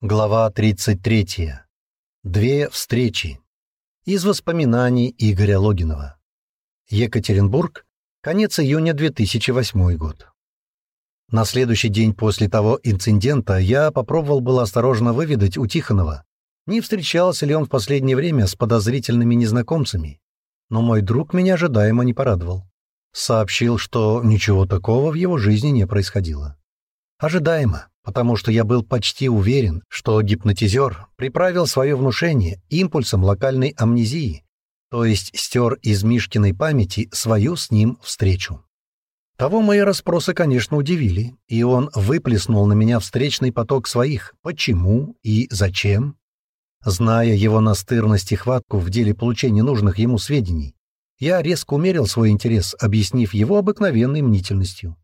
Глава 33. Две встречи. Из воспоминаний Игоря Логинова. Екатеринбург. Конец июня 2008 год. На следующий день после того инцидента я попробовал было осторожно выведать у Тихонова, не встречался ли он в последнее время с подозрительными незнакомцами. Но мой друг меня ожидаемо не порадовал. Сообщил, что ничего такого в его жизни не происходило. Ожидаемо, потому что я был почти уверен, что гипнотизер приправил свое внушение импульсом локальной амнезии, то есть стер из Мишкиной памяти свою с ним встречу. Того мои расспросы, конечно, удивили, и он выплеснул на меня встречный поток своих «почему» и «зачем». Зная его настырность и хватку в деле получения нужных ему сведений, я резко умерил свой интерес, объяснив его обыкновенной мнительностью.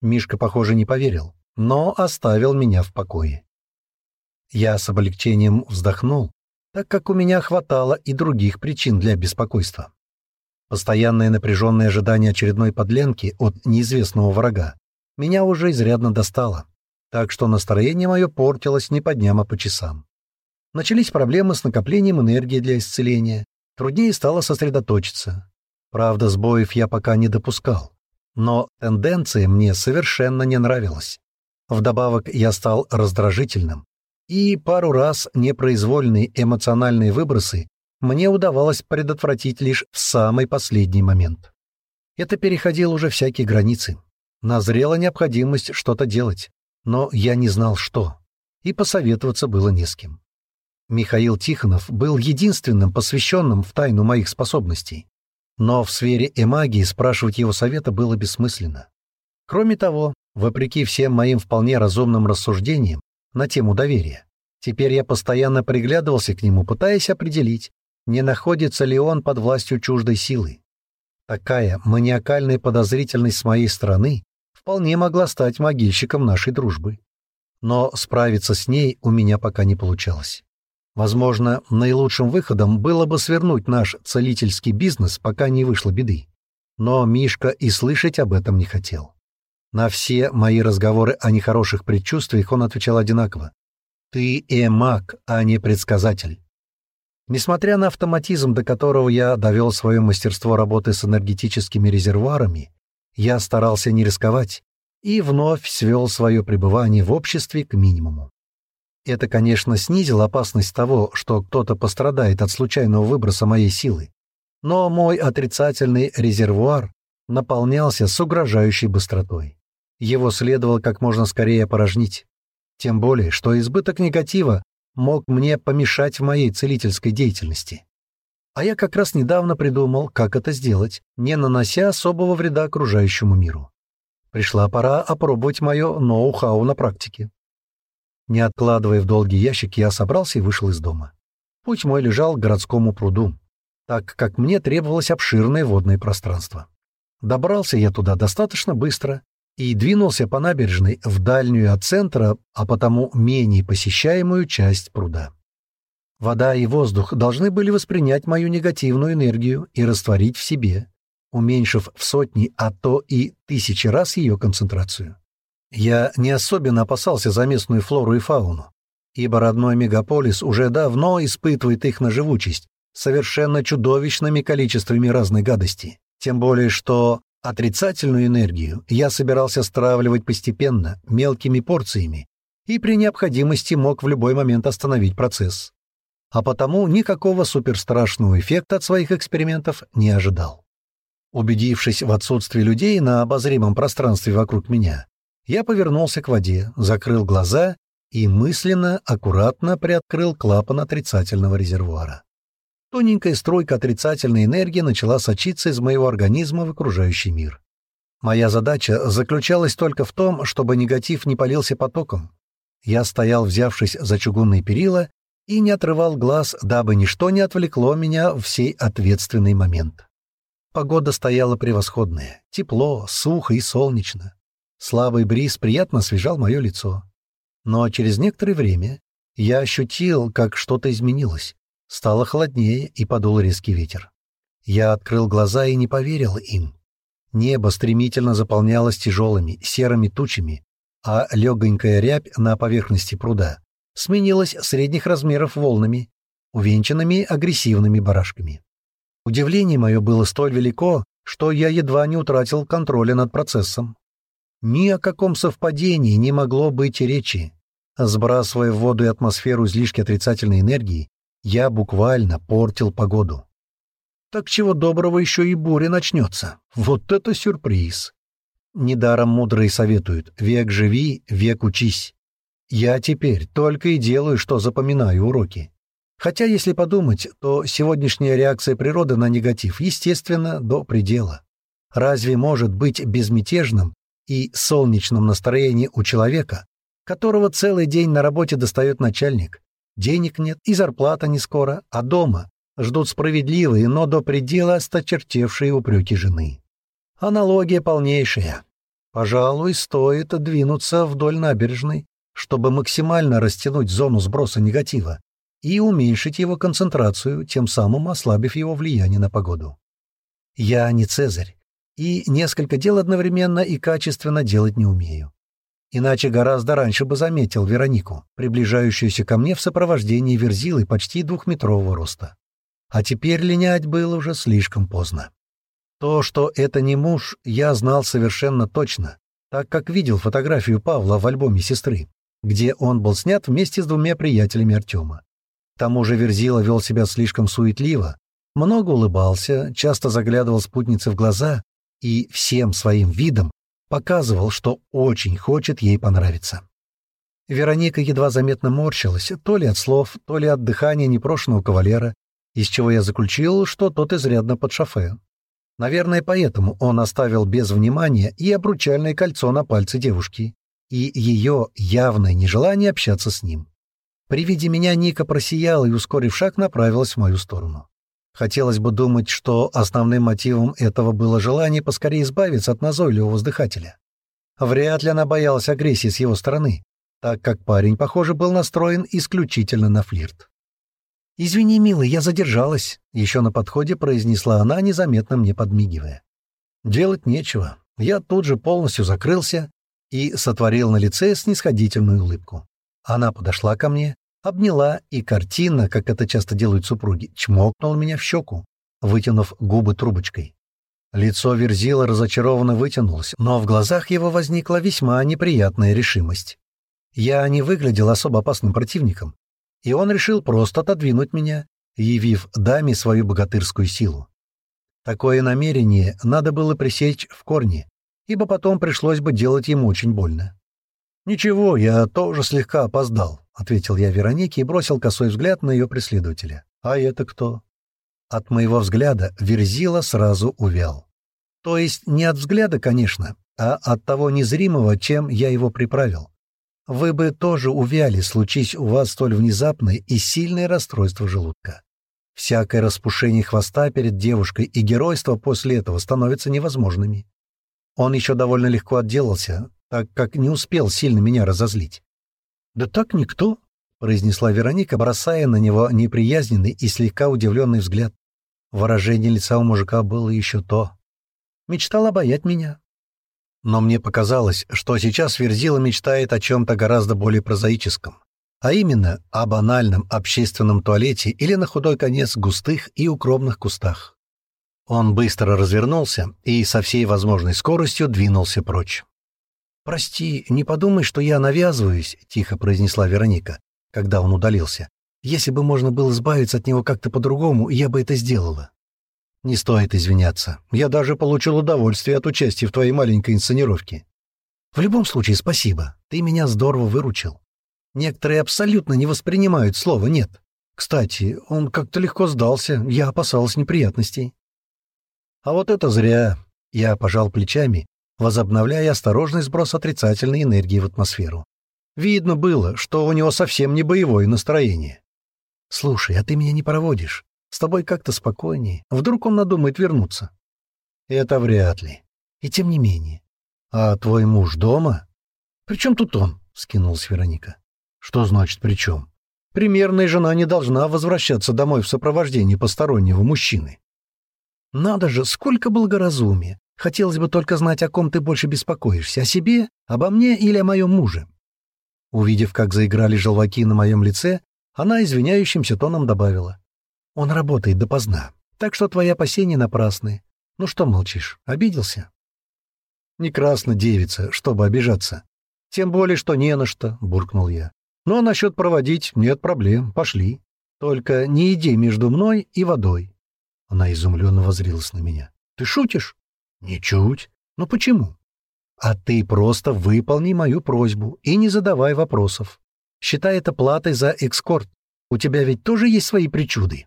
Мишка, похоже, не поверил но оставил меня в покое. Я с облегчением вздохнул, так как у меня хватало и других причин для беспокойства. Постоянное напряженное ожидание очередной подленки от неизвестного врага меня уже изрядно достало, так что настроение мое портилось не по дням, а по часам. Начались проблемы с накоплением энергии для исцеления, труднее стало сосредоточиться. Правда, сбоев я пока не допускал, но тенденция мне совершенно не нравилась. Вдобавок я стал раздражительным, и пару раз непроизвольные эмоциональные выбросы мне удавалось предотвратить лишь в самый последний момент. Это переходило уже всякие границы. Назрела необходимость что-то делать, но я не знал, что, и посоветоваться было не с кем. Михаил Тихонов был единственным посвященным в тайну моих способностей, но в сфере эмагии спрашивать его совета было бессмысленно. Кроме того, Вопреки всем моим вполне разумным рассуждениям на тему доверия, теперь я постоянно приглядывался к нему, пытаясь определить, не находится ли он под властью чуждой силы. Такая маниакальная подозрительность с моей стороны вполне могла стать могильщиком нашей дружбы. Но справиться с ней у меня пока не получалось. Возможно, наилучшим выходом было бы свернуть наш целительский бизнес, пока не вышло беды. Но Мишка и слышать об этом не хотел. На все мои разговоры о нехороших предчувствиях он отвечал одинаково. «Ты эмак, а не предсказатель». Несмотря на автоматизм, до которого я довел свое мастерство работы с энергетическими резервуарами, я старался не рисковать и вновь свел свое пребывание в обществе к минимуму. Это, конечно, снизило опасность того, что кто-то пострадает от случайного выброса моей силы, но мой отрицательный резервуар наполнялся с угрожающей быстротой. Его следовало как можно скорее опорожнить. Тем более, что избыток негатива мог мне помешать в моей целительской деятельности. А я как раз недавно придумал, как это сделать, не нанося особого вреда окружающему миру. Пришла пора опробовать мое ноу-хау на практике. Не откладывая в долгий ящик, я собрался и вышел из дома. Путь мой лежал к городскому пруду, так как мне требовалось обширное водное пространство. Добрался я туда достаточно быстро и двинулся по набережной в дальнюю от центра, а потому менее посещаемую часть пруда. Вода и воздух должны были воспринять мою негативную энергию и растворить в себе, уменьшив в сотни, а то и тысячи раз ее концентрацию. Я не особенно опасался за местную флору и фауну, ибо родной мегаполис уже давно испытывает их на живучесть совершенно чудовищными количествами разной гадости, тем более что Отрицательную энергию я собирался стравливать постепенно, мелкими порциями, и при необходимости мог в любой момент остановить процесс. А потому никакого суперстрашного эффекта от своих экспериментов не ожидал. Убедившись в отсутствии людей на обозримом пространстве вокруг меня, я повернулся к воде, закрыл глаза и мысленно, аккуратно приоткрыл клапан отрицательного резервуара. Тоненькая струйка отрицательной энергии начала сочиться из моего организма в окружающий мир. Моя задача заключалась только в том, чтобы негатив не полился потоком. Я стоял, взявшись за чугунные перила, и не отрывал глаз, дабы ничто не отвлекло меня в сей ответственный момент. Погода стояла превосходная, тепло, сухо и солнечно. Слабый бриз приятно освежал мое лицо. Но через некоторое время я ощутил, как что-то изменилось. Стало холоднее, и подул резкий ветер. Я открыл глаза и не поверил им. Небо стремительно заполнялось тяжелыми серыми тучами, а легонькая рябь на поверхности пруда сменилась средних размеров волнами, увенчанными агрессивными барашками. Удивление мое было столь велико, что я едва не утратил контроля над процессом. Ни о каком совпадении не могло быть речи. Сбрасывая в воду и атмосферу излишки отрицательной энергии, я буквально портил погоду. Так чего доброго еще и буря начнется. Вот это сюрприз! Недаром мудрые советуют «век живи, век учись». Я теперь только и делаю, что запоминаю уроки. Хотя, если подумать, то сегодняшняя реакция природы на негатив, естественно, до предела. Разве может быть безмятежным и солнечным настроение у человека, которого целый день на работе достает начальник? Денег нет и зарплата не скоро, а дома ждут справедливые, но до предела осточертевшие упреки жены. Аналогия полнейшая. Пожалуй, стоит двинуться вдоль набережной, чтобы максимально растянуть зону сброса негатива и уменьшить его концентрацию, тем самым ослабив его влияние на погоду. Я не Цезарь, и несколько дел одновременно и качественно делать не умею. Иначе гораздо раньше бы заметил Веронику, приближающуюся ко мне в сопровождении верзилы почти двухметрового роста. А теперь линять было уже слишком поздно. То, что это не муж, я знал совершенно точно, так как видел фотографию Павла в альбоме сестры, где он был снят вместе с двумя приятелями Артема. К тому же Верзила вел себя слишком суетливо, много улыбался, часто заглядывал спутнице в глаза и всем своим видом показывал, что очень хочет ей понравиться. Вероника едва заметно морщилась, то ли от слов, то ли от дыхания непрошенного кавалера, из чего я заключил, что тот изрядно под шофе. Наверное, поэтому он оставил без внимания и обручальное кольцо на пальце девушки, и ее явное нежелание общаться с ним. При виде меня Ника просияла и, ускорив шаг, направилась в мою сторону. Хотелось бы думать, что основным мотивом этого было желание поскорее избавиться от назойливого воздыхателя. Вряд ли она боялась агрессии с его стороны, так как парень, похоже, был настроен исключительно на флирт. «Извини, милый, я задержалась», — еще на подходе произнесла она, незаметно мне подмигивая. Делать нечего. Я тут же полностью закрылся и сотворил на лице снисходительную улыбку. Она подошла ко мне, обняла и картина, как это часто делают супруги, чмокнула меня в щеку, вытянув губы трубочкой. Лицо Верзила разочарованно вытянулось, но в глазах его возникла весьма неприятная решимость. Я не выглядел особо опасным противником, и он решил просто отодвинуть меня, явив даме свою богатырскую силу. Такое намерение надо было пресечь в корне, ибо потом пришлось бы делать ему очень больно. «Ничего, я тоже слегка опоздал», — ответил я Веронике и бросил косой взгляд на ее преследователя. «А это кто?» От моего взгляда Верзила сразу увял. То есть не от взгляда, конечно, а от того незримого, чем я его приправил. Вы бы тоже увяли, случись у вас столь внезапное и сильное расстройство желудка. Всякое распушение хвоста перед девушкой и геройство после этого становятся невозможными. Он еще довольно легко отделался, так как не успел сильно меня разозлить. «Да так никто», — произнесла Вероника, бросая на него неприязненный и слегка удивленный взгляд. Выражение лица у мужика было еще то. Мечтал обаять меня. Но мне показалось, что сейчас Верзила мечтает о чем-то гораздо более прозаическом, а именно о банальном общественном туалете или на худой конец густых и укромных кустах. Он быстро развернулся и со всей возможной скоростью двинулся прочь. «Прости, не подумай, что я навязываюсь», — тихо произнесла Вероника, когда он удалился. «Если бы можно было избавиться от него как-то по-другому, я бы это сделала». «Не стоит извиняться. Я даже получил удовольствие от участия в твоей маленькой инсценировке». «В любом случае, спасибо. Ты меня здорово выручил. Некоторые абсолютно не воспринимают слова «нет». Кстати, он как-то легко сдался, я опасалась неприятностей». «А вот это зря», — я пожал плечами возобновляя осторожный сброс отрицательной энергии в атмосферу. Видно было, что у него совсем не боевое настроение. «Слушай, а ты меня не проводишь? С тобой как-то спокойнее. Вдруг он надумает вернуться?» «Это вряд ли. И тем не менее. А твой муж дома?» «При чем тут он?» — скинулась Вероника. «Что значит «при чем»?» Примерная жена не должна возвращаться домой в сопровождении постороннего мужчины. Надо же, сколько благоразумия! Хотелось бы только знать, о ком ты больше беспокоишься, о себе, обо мне или о моем муже. Увидев, как заиграли желваки на моем лице, она извиняющимся тоном добавила. «Он работает допоздна, так что твои опасения напрасны. Ну что молчишь, обиделся?» «Не красно девица, чтобы обижаться. Тем более, что не на что», — буркнул я. «Ну а насчет проводить нет проблем, пошли. Только не иди между мной и водой». Она изумленно возрилась на меня. «Ты шутишь?» «Ничуть. Ну почему?» А ты просто выполни мою просьбу и не задавай вопросов. Считай это платой за экскорт. У тебя ведь тоже есть свои причуды».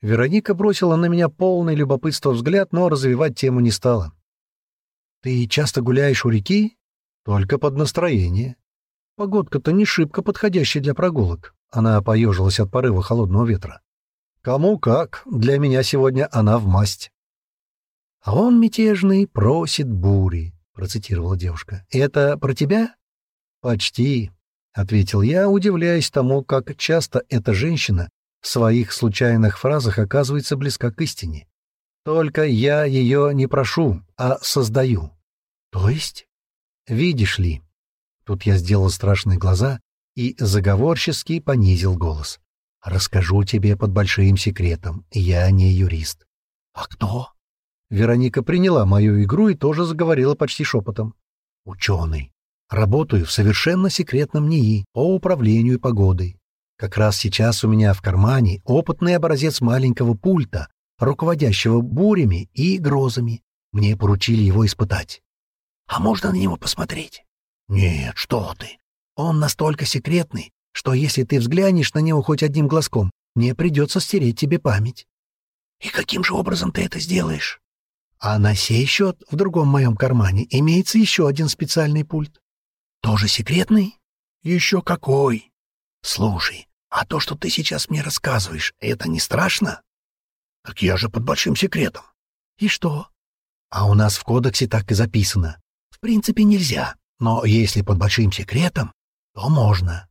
Вероника бросила на меня полный любопытство взгляд, но развивать тему не стала. «Ты часто гуляешь у реки?» «Только под настроение. Погодка-то не шибко подходящая для прогулок». Она поежилась от порыва холодного ветра. «Кому как, для меня сегодня она в масть». «А он, мятежный, просит бури. — процитировала девушка. «Это про тебя?» «Почти», — ответил я, удивляясь тому, как часто эта женщина в своих случайных фразах оказывается близка к истине. «Только я ее не прошу, а создаю». «То есть?» «Видишь ли?» Тут я сделал страшные глаза и заговорчески понизил голос. «Расскажу тебе под большим секретом. Я не юрист». «А кто?» Вероника приняла мою игру и тоже заговорила почти шепотом. «Ученый. Работаю в совершенно секретном НИИ по управлению погодой. Как раз сейчас у меня в кармане опытный образец маленького пульта, руководящего бурями и грозами. Мне поручили его испытать. А можно на него посмотреть? Нет, что ты. Он настолько секретный, что если ты взглянешь на него хоть одним глазком, мне придется стереть тебе память. И каким же образом ты это сделаешь? А на сей счет в другом моем кармане имеется еще один специальный пульт. Тоже секретный? Еще какой? Слушай, а то, что ты сейчас мне рассказываешь, это не страшно? Так я же под большим секретом. И что? А у нас в кодексе так и записано. В принципе, нельзя, но если под большим секретом, то можно.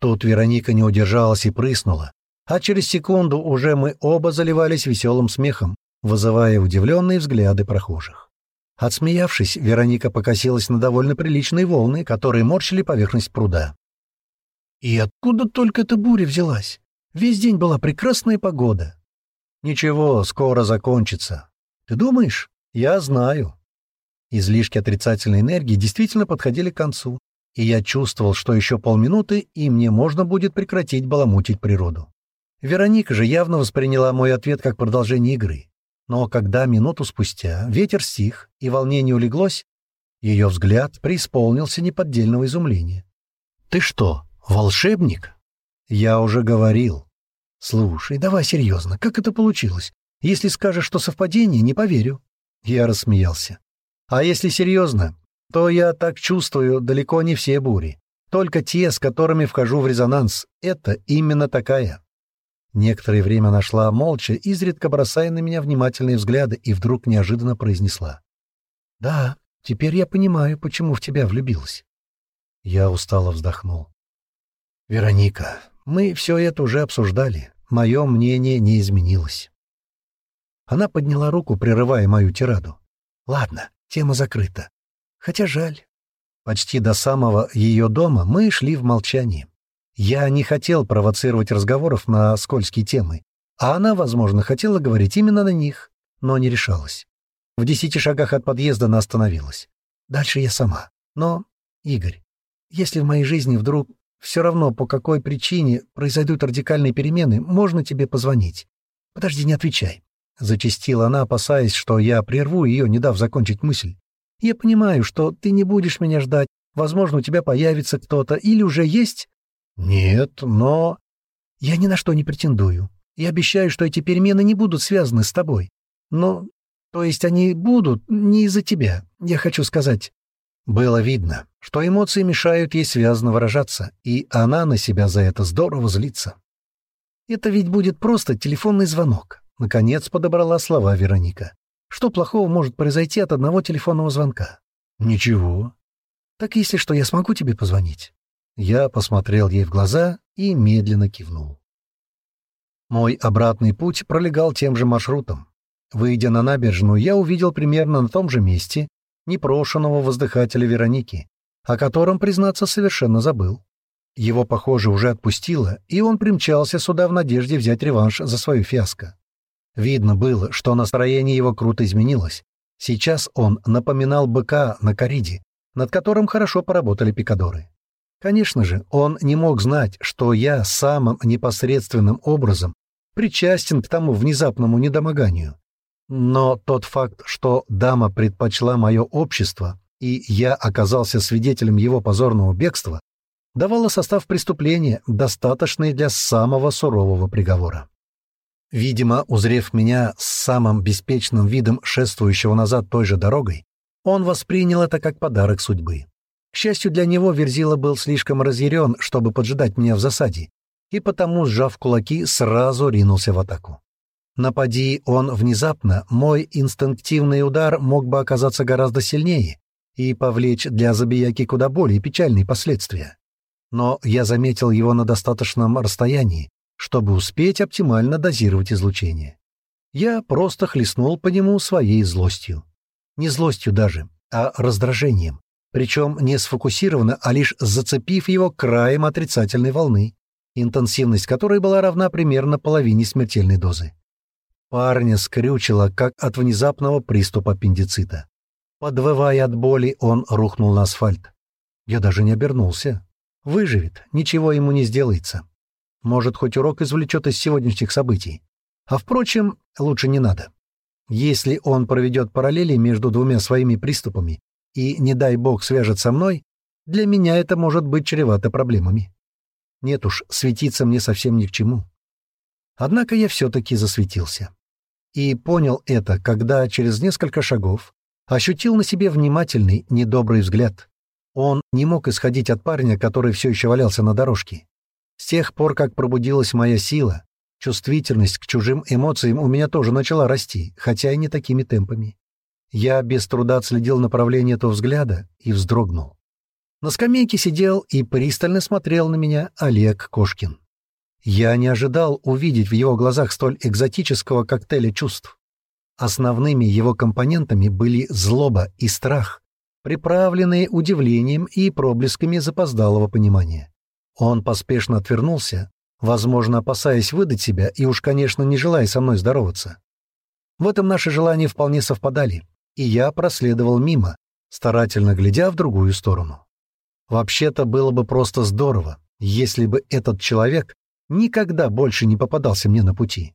Тут Вероника не удержалась и прыснула, а через секунду уже мы оба заливались веселым смехом, вызывая удивленные взгляды прохожих. Отсмеявшись, Вероника покосилась на довольно приличные волны, которые морщили поверхность пруда. «И откуда только эта буря взялась? Весь день была прекрасная погода». «Ничего, скоро закончится. Ты думаешь? Я знаю». Излишки отрицательной энергии действительно подходили к концу, и я чувствовал, что еще полминуты, и мне можно будет прекратить баламутить природу. Вероника же явно восприняла мой ответ как продолжение игры. Но когда минуту спустя ветер стих и волнение улеглось, ее взгляд преисполнился неподдельного изумления. «Ты что, волшебник?» «Я уже говорил». «Слушай, давай серьезно, как это получилось? Если скажешь, что совпадение, не поверю». Я рассмеялся. «А если серьезно, то я так чувствую далеко не все бури. Только те, с которыми вхожу в резонанс. Это именно такая». Некоторое время нашла молча, изредка бросая на меня внимательные взгляды, и вдруг неожиданно произнесла. «Да, теперь я понимаю, почему в тебя влюбилась». Я устало вздохнул. «Вероника, мы все это уже обсуждали. Мое мнение не изменилось». Она подняла руку, прерывая мою тираду. «Ладно, тема закрыта. Хотя жаль». Почти до самого ее дома мы шли в молчании. Я не хотел провоцировать разговоров на скользкие темы, а она, возможно, хотела говорить именно на них, но не решалась. В десяти шагах от подъезда она остановилась. Дальше я сама. Но, Игорь, если в моей жизни вдруг все равно по какой причине произойдут радикальные перемены, можно тебе позвонить. Подожди, не отвечай. Зачастила она, опасаясь, что я прерву ее, не дав закончить мысль. Я понимаю, что ты не будешь меня ждать, возможно, у тебя появится кто-то или уже есть, «Нет, но...» «Я ни на что не претендую. И обещаю, что эти перемены не будут связаны с тобой. Но... То есть они будут не из-за тебя, я хочу сказать». Было видно, что эмоции мешают ей связно выражаться, и она на себя за это здорово злится. «Это ведь будет просто телефонный звонок», — наконец подобрала слова Вероника. «Что плохого может произойти от одного телефонного звонка?» «Ничего». «Так если что, я смогу тебе позвонить?» Я посмотрел ей в глаза и медленно кивнул. Мой обратный путь пролегал тем же маршрутом. Выйдя на набережную, я увидел примерно на том же месте непрошенного воздыхателя Вероники, о котором, признаться, совершенно забыл. Его, похоже, уже отпустило, и он примчался сюда в надежде взять реванш за свою фиаско. Видно было, что настроение его круто изменилось. Сейчас он напоминал быка на кориде, над которым хорошо поработали пикадоры. Конечно же, он не мог знать, что я самым непосредственным образом причастен к тому внезапному недомоганию. Но тот факт, что дама предпочла мое общество, и я оказался свидетелем его позорного бегства, давало состав преступления, достаточный для самого сурового приговора. Видимо, узрев меня с самым беспечным видом шествующего назад той же дорогой, он воспринял это как подарок судьбы. К счастью для него, Верзила был слишком разъярен, чтобы поджидать меня в засаде, и потому, сжав кулаки, сразу ринулся в атаку. Напади он внезапно, мой инстинктивный удар мог бы оказаться гораздо сильнее и повлечь для забияки куда более печальные последствия. Но я заметил его на достаточном расстоянии, чтобы успеть оптимально дозировать излучение. Я просто хлестнул по нему своей злостью. Не злостью даже, а раздражением. Причем не сфокусированно, а лишь зацепив его краем отрицательной волны, интенсивность которой была равна примерно половине смертельной дозы. Парня скрючило, как от внезапного приступа аппендицита. Подвывая от боли, он рухнул на асфальт. Я даже не обернулся. Выживет, ничего ему не сделается. Может, хоть урок извлечет из сегодняшних событий. А впрочем, лучше не надо. Если он проведет параллели между двумя своими приступами и, не дай бог, свяжет со мной, для меня это может быть чревато проблемами. Нет уж, светиться мне совсем ни к чему. Однако я все-таки засветился. И понял это, когда через несколько шагов ощутил на себе внимательный, недобрый взгляд. Он не мог исходить от парня, который все еще валялся на дорожке. С тех пор, как пробудилась моя сила, чувствительность к чужим эмоциям у меня тоже начала расти, хотя и не такими темпами. Я без труда отследил направление этого взгляда и вздрогнул. На скамейке сидел и пристально смотрел на меня Олег Кошкин. Я не ожидал увидеть в его глазах столь экзотического коктейля чувств. Основными его компонентами были злоба и страх, приправленные удивлением и проблесками запоздалого понимания. Он поспешно отвернулся, возможно, опасаясь выдать себя и уж, конечно, не желая со мной здороваться. В этом наши желания вполне совпадали, и я проследовал мимо, старательно глядя в другую сторону. Вообще-то было бы просто здорово, если бы этот человек никогда больше не попадался мне на пути.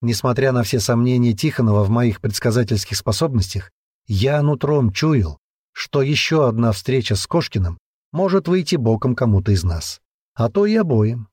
Несмотря на все сомнения Тихонова в моих предсказательских способностях, я нутром чуял, что еще одна встреча с Кошкиным может выйти боком кому-то из нас а то и обоим.